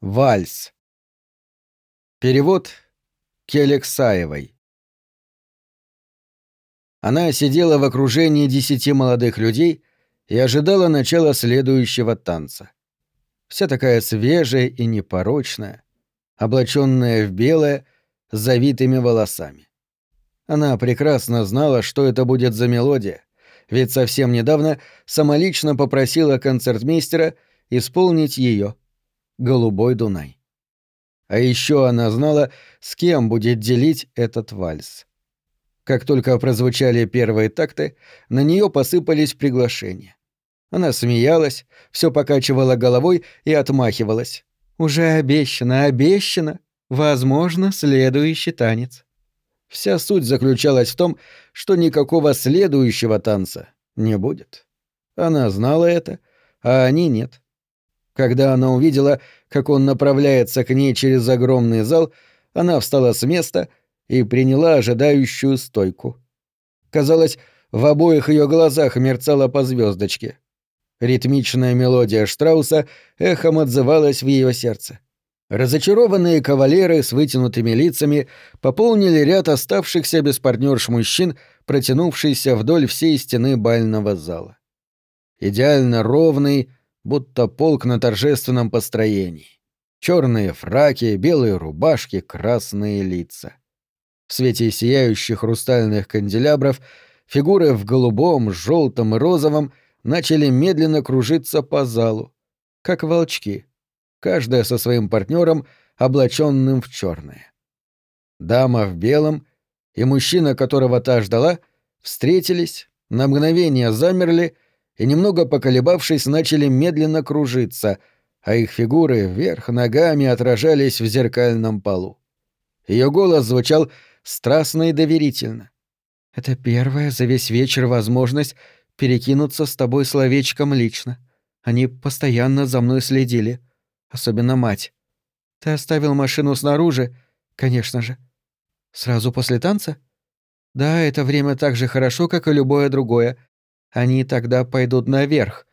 Вальс. Перевод Келексаевой. Она сидела в окружении десяти молодых людей и ожидала начала следующего танца. Вся такая свежая и непорочная, облаченная в белое, с завитыми волосами. Она прекрасно знала, что это будет за мелодия, ведь совсем недавно самолично попросила концертмейстера исполнить ее — Голубой Дунай. А еще она знала, с кем будет делить этот вальс. Как только прозвучали первые такты, на нее посыпались приглашения. Она смеялась, все покачивала головой и отмахивалась. «Уже обещано, обещано. Возможно, следующий танец». Вся суть заключалась в том, что никакого следующего танца не будет. Она знала это, а они нет. Когда она увидела, как он направляется к ней через огромный зал, она встала с места и приняла ожидающую стойку. Казалось, в обоих ее глазах мерцала по звездочке. Ритмичная мелодия Штрауса эхом отзывалась в ее сердце. Разочарованные кавалеры с вытянутыми лицами пополнили ряд оставшихся без партнерш мужчин, протянувшийся вдоль всей стены бального зала. Идеально ровный, будто полк на торжественном построении. Черные фраки, белые рубашки, красные лица. В свете сияющих хрустальных канделябров фигуры в голубом, желтом и розовом начали медленно кружиться по залу, как волчки, каждая со своим партнером, облаченным в черное. Дама в белом и мужчина, которого та ждала, встретились, на мгновение замерли и, немного поколебавшись, начали медленно кружиться, а их фигуры вверх ногами отражались в зеркальном полу. Ее голос звучал страстно и доверительно. «Это первая за весь вечер возможность перекинуться с тобой словечком лично. Они постоянно за мной следили. Особенно мать. Ты оставил машину снаружи, конечно же. Сразу после танца? Да, это время так же хорошо, как и любое другое. Они тогда пойдут наверх,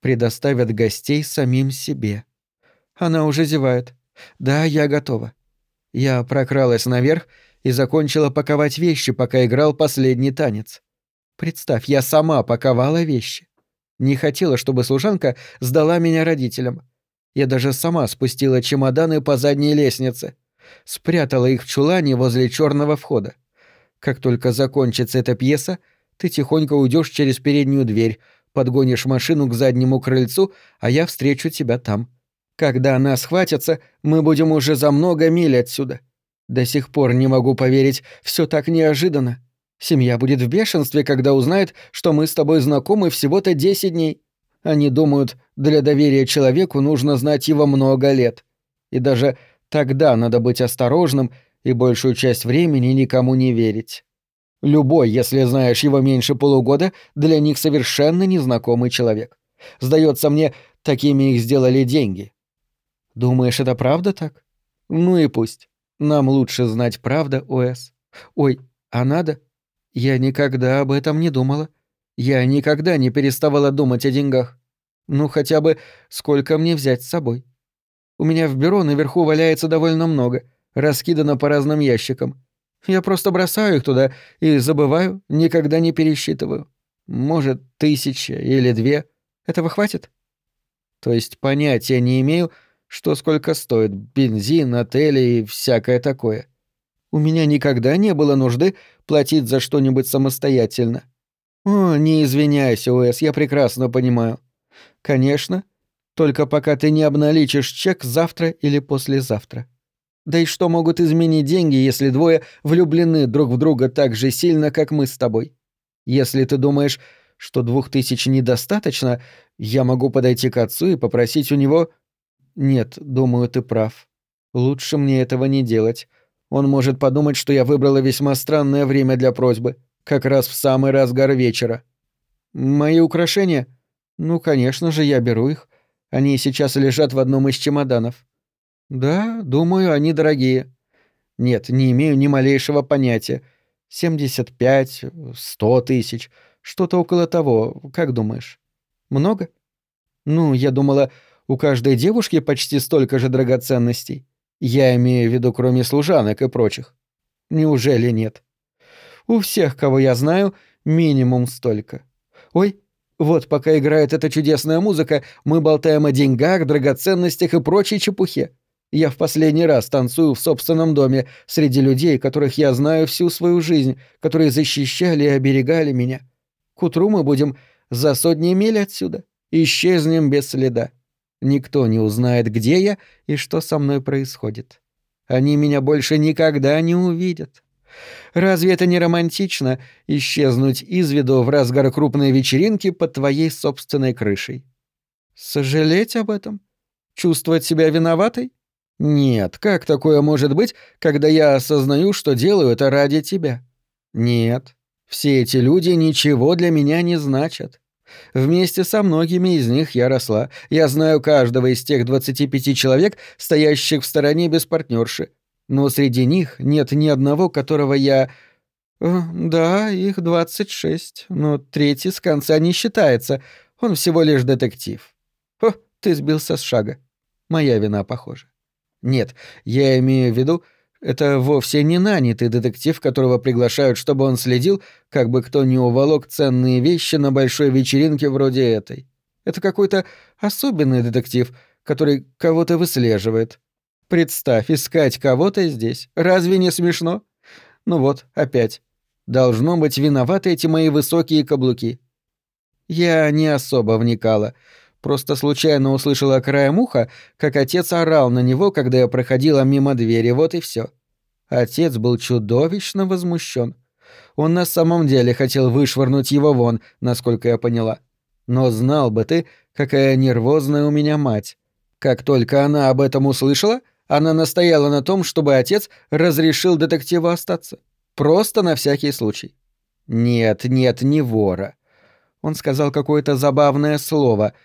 предоставят гостей самим себе. Она уже зевает. Да, я готова. Я прокралась наверх и закончила паковать вещи, пока играл последний танец. Представь, я сама паковала вещи. Не хотела, чтобы служанка сдала меня родителям. Я даже сама спустила чемоданы по задней лестнице. Спрятала их в чулане возле черного входа. Как только закончится эта пьеса, ты тихонько уйдешь через переднюю дверь, подгонишь машину к заднему крыльцу, а я встречу тебя там. Когда она схватится, мы будем уже за много миль отсюда. До сих пор не могу поверить, все так неожиданно. Семья будет в бешенстве, когда узнает, что мы с тобой знакомы всего-то 10 дней. Они думают, для доверия человеку нужно знать его много лет. И даже тогда надо быть осторожным и большую часть времени никому не верить. Любой, если знаешь его меньше полугода, для них совершенно незнакомый человек. Сдается мне, такими их сделали деньги. Думаешь, это правда так? Ну и пусть. Нам лучше знать правда, О.С. Ой, а надо? Я никогда об этом не думала. Я никогда не переставала думать о деньгах. Ну, хотя бы, сколько мне взять с собой. У меня в бюро наверху валяется довольно много, раскидано по разным ящикам. Я просто бросаю их туда и забываю, никогда не пересчитываю. Может, тысяча или две. Этого хватит? То есть понятия не имею, что сколько стоит бензин, отели и всякое такое. У меня никогда не было нужды платить за что-нибудь самостоятельно. О, не извиняйся, Уэс, я прекрасно понимаю. Конечно, только пока ты не обналичишь чек завтра или послезавтра. Да и что могут изменить деньги, если двое влюблены друг в друга так же сильно, как мы с тобой? Если ты думаешь, что двух тысяч недостаточно, я могу подойти к отцу и попросить у него... Нет, думаю, ты прав. Лучше мне этого не делать. Он может подумать, что я выбрала весьма странное время для просьбы, как раз в самый разгар вечера. Мои украшения? Ну, конечно же, я беру их. Они сейчас лежат в одном из чемоданов. Да, думаю, они дорогие. Нет, не имею ни малейшего понятия. 75, 100 тысяч, что-то около того, как думаешь? Много? Ну, я думала, у каждой девушки почти столько же драгоценностей. Я имею в виду, кроме служанок и прочих. Неужели нет? У всех, кого я знаю, минимум столько. Ой, вот пока играет эта чудесная музыка, мы болтаем о деньгах, драгоценностях и прочей чепухе. Я в последний раз танцую в собственном доме среди людей, которых я знаю всю свою жизнь, которые защищали и оберегали меня. К утру мы будем за сотни миль отсюда. Исчезнем без следа. Никто не узнает, где я и что со мной происходит. Они меня больше никогда не увидят. Разве это не романтично — исчезнуть из виду в разгар крупной вечеринки под твоей собственной крышей? Сожалеть об этом? Чувствовать себя виноватой? Нет, как такое может быть, когда я осознаю, что делаю это ради тебя? Нет, все эти люди ничего для меня не значат. Вместе со многими из них я росла. Я знаю каждого из тех 25 человек, стоящих в стороне без партнерши. Но среди них нет ни одного, которого я... Э, да, их 26, но третий с конца не считается. Он всего лишь детектив. О, ты сбился с шага. Моя вина, похоже. Нет, я имею в виду, это вовсе не нанятый детектив, которого приглашают, чтобы он следил, как бы кто ни уволок ценные вещи на большой вечеринке вроде этой. Это какой-то особенный детектив, который кого-то выслеживает. Представь, искать кого-то здесь. Разве не смешно? Ну вот, опять. Должно быть виноваты эти мои высокие каблуки. Я не особо вникала. Просто случайно услышала краем уха, как отец орал на него, когда я проходила мимо двери, вот и все. Отец был чудовищно возмущен. Он на самом деле хотел вышвырнуть его вон, насколько я поняла. Но знал бы ты, какая нервозная у меня мать. Как только она об этом услышала, она настояла на том, чтобы отец разрешил детективу остаться. Просто на всякий случай. Нет, нет, не вора. Он сказал какое-то забавное слово —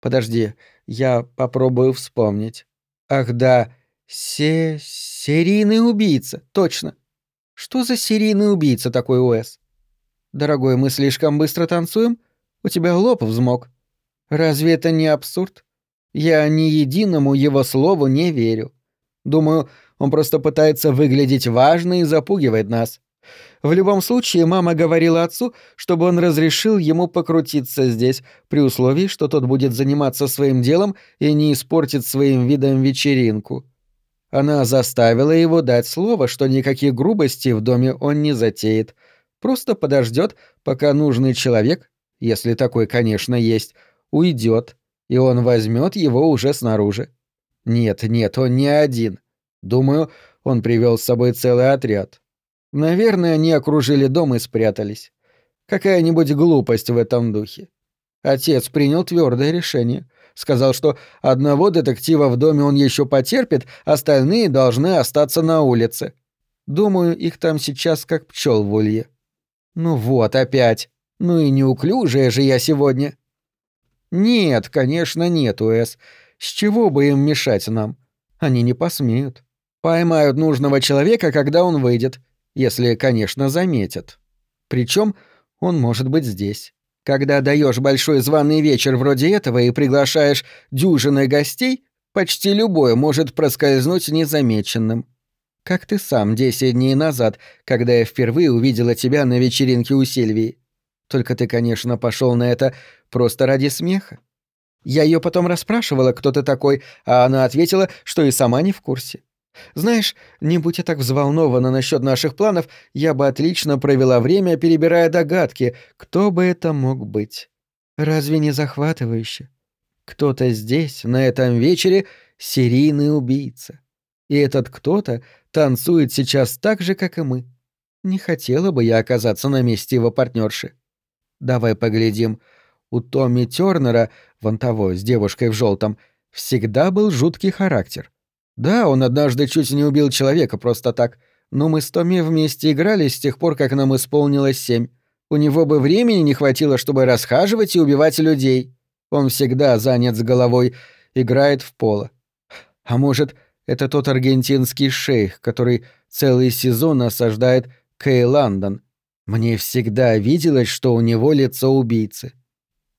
Подожди, я попробую вспомнить. Ах да, се... серийный убийца, точно. Что за серийный убийца такой Уэс? Дорогой, мы слишком быстро танцуем? У тебя лоб взмок. Разве это не абсурд? Я ни единому его слову не верю. Думаю, он просто пытается выглядеть важно и запугивает нас. В любом случае, мама говорила отцу, чтобы он разрешил ему покрутиться здесь, при условии, что тот будет заниматься своим делом и не испортит своим видом вечеринку. Она заставила его дать слово, что никаких грубостей в доме он не затеет, просто подождет, пока нужный человек, если такой, конечно, есть, уйдет, и он возьмет его уже снаружи. Нет, нет, он не один. Думаю, он привел с собой целый отряд. Наверное, они окружили дом и спрятались. Какая-нибудь глупость в этом духе. Отец принял твердое решение. Сказал, что одного детектива в доме он еще потерпит, остальные должны остаться на улице. Думаю, их там сейчас как пчел в улье. Ну вот опять. Ну и неуклюжая же я сегодня. Нет, конечно, нет, Уэс. С чего бы им мешать нам? Они не посмеют. Поймают нужного человека, когда он выйдет если, конечно, заметят. Причем он может быть здесь. Когда даешь большой званый вечер вроде этого и приглашаешь дюжины гостей, почти любой может проскользнуть незамеченным. Как ты сам десять дней назад, когда я впервые увидела тебя на вечеринке у Сильвии. Только ты, конечно, пошел на это просто ради смеха. Я ее потом расспрашивала, кто ты такой, а она ответила, что и сама не в курсе. Знаешь, не будь я так взволнована насчет наших планов, я бы отлично провела время, перебирая догадки, кто бы это мог быть. Разве не захватывающе? Кто-то здесь, на этом вечере, серийный убийца. И этот кто-то танцует сейчас так же, как и мы. Не хотела бы я оказаться на месте его партнерши. Давай поглядим. У Томми Тернера, вон того, с девушкой в желтом, всегда был жуткий характер. Да, он однажды чуть не убил человека просто так, но мы с Томми вместе играли с тех пор, как нам исполнилось семь. У него бы времени не хватило, чтобы расхаживать и убивать людей. Он всегда занят с головой, играет в поло. А может, это тот аргентинский шейх, который целый сезон осаждает Кей Лондон. Мне всегда виделось, что у него лицо убийцы.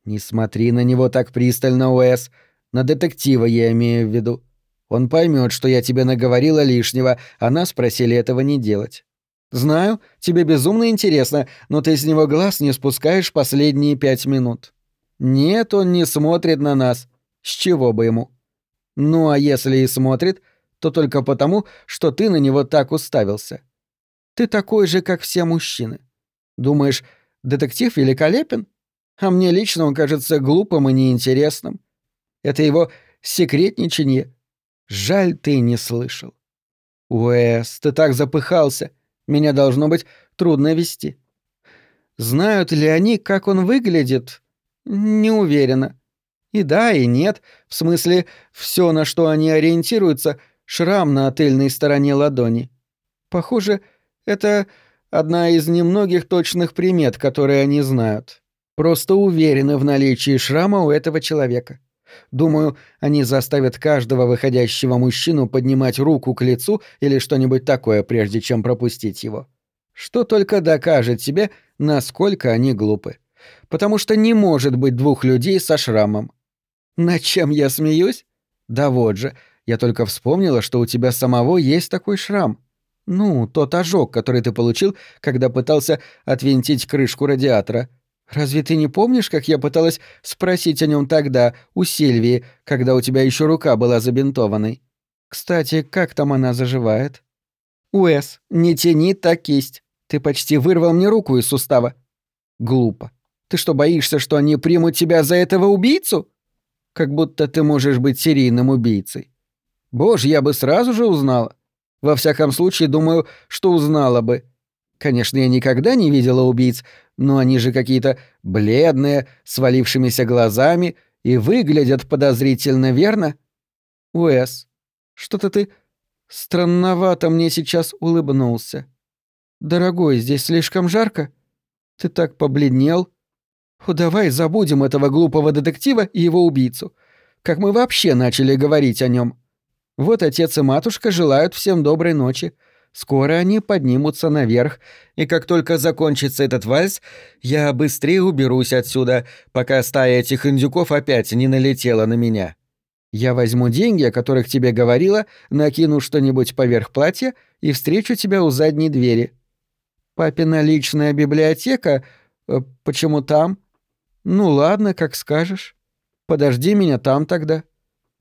Не смотри на него так пристально, Уэс. На детектива я имею в виду. Он поймет, что я тебе наговорила лишнего, а нас просили этого не делать. Знаю, тебе безумно интересно, но ты с него глаз не спускаешь последние пять минут. Нет, он не смотрит на нас. С чего бы ему? Ну а если и смотрит, то только потому, что ты на него так уставился. Ты такой же, как все мужчины. Думаешь, детектив великолепен? А мне лично он кажется глупым и неинтересным. Это его секретничанье. Жаль, ты не слышал. Уэс, ты так запыхался. Меня должно быть трудно вести. Знают ли они, как он выглядит? Не уверена. И да, и нет. В смысле, все, на что они ориентируются, шрам на тыльной стороне ладони. Похоже, это одна из немногих точных примет, которые они знают. Просто уверены в наличии шрама у этого человека. Думаю, они заставят каждого выходящего мужчину поднимать руку к лицу или что-нибудь такое, прежде чем пропустить его. Что только докажет себе, насколько они глупы. Потому что не может быть двух людей со шрамом. На чем я смеюсь? Да вот же, я только вспомнила, что у тебя самого есть такой шрам. Ну, тот ожог, который ты получил, когда пытался отвинтить крышку радиатора. Разве ты не помнишь, как я пыталась спросить о нем тогда, у Сильвии, когда у тебя еще рука была забинтованной? Кстати, как там она заживает? Уэс, не тяни так кисть. Ты почти вырвал мне руку из сустава. Глупо. Ты что, боишься, что они примут тебя за этого убийцу? Как будто ты можешь быть серийным убийцей. Боже, я бы сразу же узнала. Во всяком случае, думаю, что узнала бы. Конечно, я никогда не видела убийц, но они же какие-то бледные, с валившимися глазами и выглядят подозрительно, верно? Уэс, что-то ты странновато мне сейчас улыбнулся. Дорогой, здесь слишком жарко. Ты так побледнел. О, давай забудем этого глупого детектива и его убийцу. Как мы вообще начали говорить о нем? Вот отец и матушка желают всем доброй ночи. Скоро они поднимутся наверх, и как только закончится этот вальс, я быстрее уберусь отсюда, пока стая этих индюков опять не налетела на меня. Я возьму деньги, о которых тебе говорила, накину что-нибудь поверх платья и встречу тебя у задней двери. Папина личная библиотека? Э, почему там? Ну ладно, как скажешь. Подожди меня там тогда.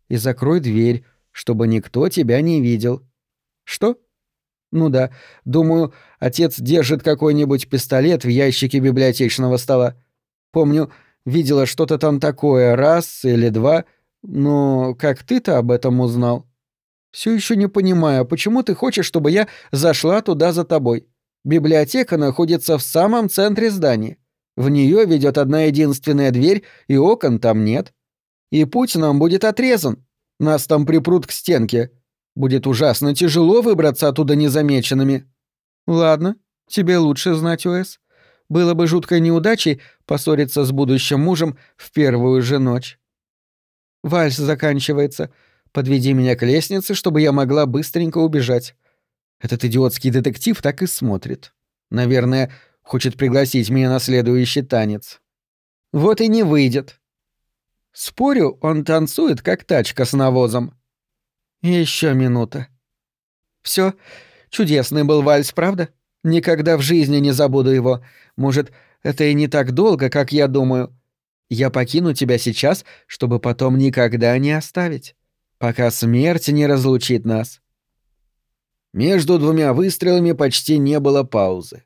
И закрой дверь, чтобы никто тебя не видел. Что? Ну да, думаю, отец держит какой-нибудь пистолет в ящике библиотечного стола. Помню, видела что-то там такое раз или два, но как ты-то об этом узнал? Все еще не понимаю, почему ты хочешь, чтобы я зашла туда за тобой? Библиотека находится в самом центре здания. В нее ведет одна единственная дверь, и окон там нет. И путь нам будет отрезан. Нас там припрут к стенке. Будет ужасно тяжело выбраться оттуда незамеченными. Ладно, тебе лучше знать, Уэс. Было бы жуткой неудачей поссориться с будущим мужем в первую же ночь. Вальс заканчивается. Подведи меня к лестнице, чтобы я могла быстренько убежать. Этот идиотский детектив так и смотрит. Наверное, хочет пригласить меня на следующий танец. Вот и не выйдет. Спорю, он танцует, как тачка с навозом. Еще минута. Все, чудесный был вальс, правда? Никогда в жизни не забуду его. Может, это и не так долго, как я думаю. Я покину тебя сейчас, чтобы потом никогда не оставить, пока смерть не разлучит нас. Между двумя выстрелами почти не было паузы.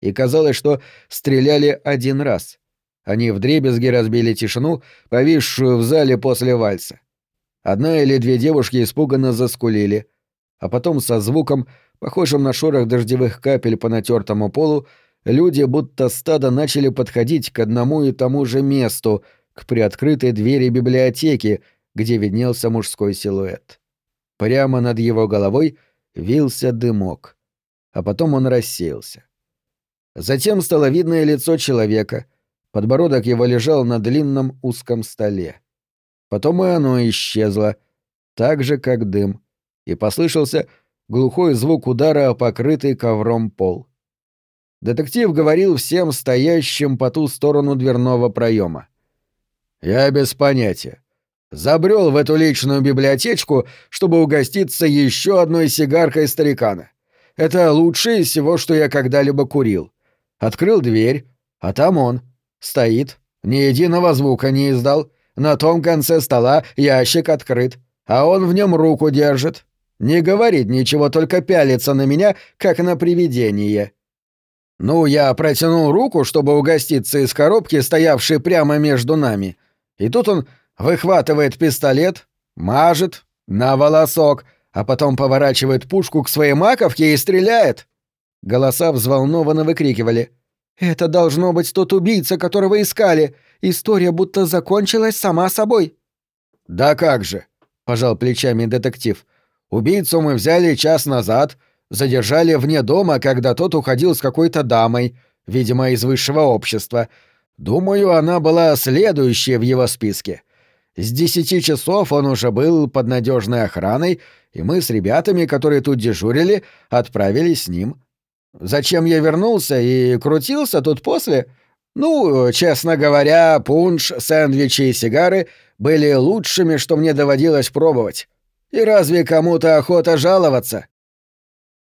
И казалось, что стреляли один раз. Они вдребезги разбили тишину, повисшую в зале после вальса. Одна или две девушки испуганно заскулили, а потом со звуком, похожим на шорох дождевых капель по натертому полу, люди будто стадо начали подходить к одному и тому же месту, к приоткрытой двери библиотеки, где виднелся мужской силуэт. Прямо над его головой вился дымок, а потом он рассеялся. Затем стало видное лицо человека, подбородок его лежал на длинном узком столе. Потом и оно исчезло, так же, как дым, и послышался глухой звук удара о покрытый ковром пол. Детектив говорил всем стоящим по ту сторону дверного проема. «Я без понятия. Забрел в эту личную библиотечку, чтобы угоститься еще одной сигаркой старикана. Это лучшее из всего, что я когда-либо курил. Открыл дверь, а там он. Стоит, ни единого звука не издал. На том конце стола ящик открыт, а он в нем руку держит. Не говорит ничего, только пялится на меня, как на привидение. Ну, я протянул руку, чтобы угоститься из коробки, стоявшей прямо между нами. И тут он выхватывает пистолет, мажет на волосок, а потом поворачивает пушку к своей маковке и стреляет. Голоса взволнованно выкрикивали. «Это должно быть тот убийца, которого искали. История будто закончилась сама собой». «Да как же», — пожал плечами детектив. «Убийцу мы взяли час назад, задержали вне дома, когда тот уходил с какой-то дамой, видимо, из высшего общества. Думаю, она была следующая в его списке. С десяти часов он уже был под надежной охраной, и мы с ребятами, которые тут дежурили, отправились с ним. Зачем я вернулся и крутился тут после? Ну, честно говоря, пунш, сэндвичи и сигары были лучшими, что мне доводилось пробовать. И разве кому-то охота жаловаться?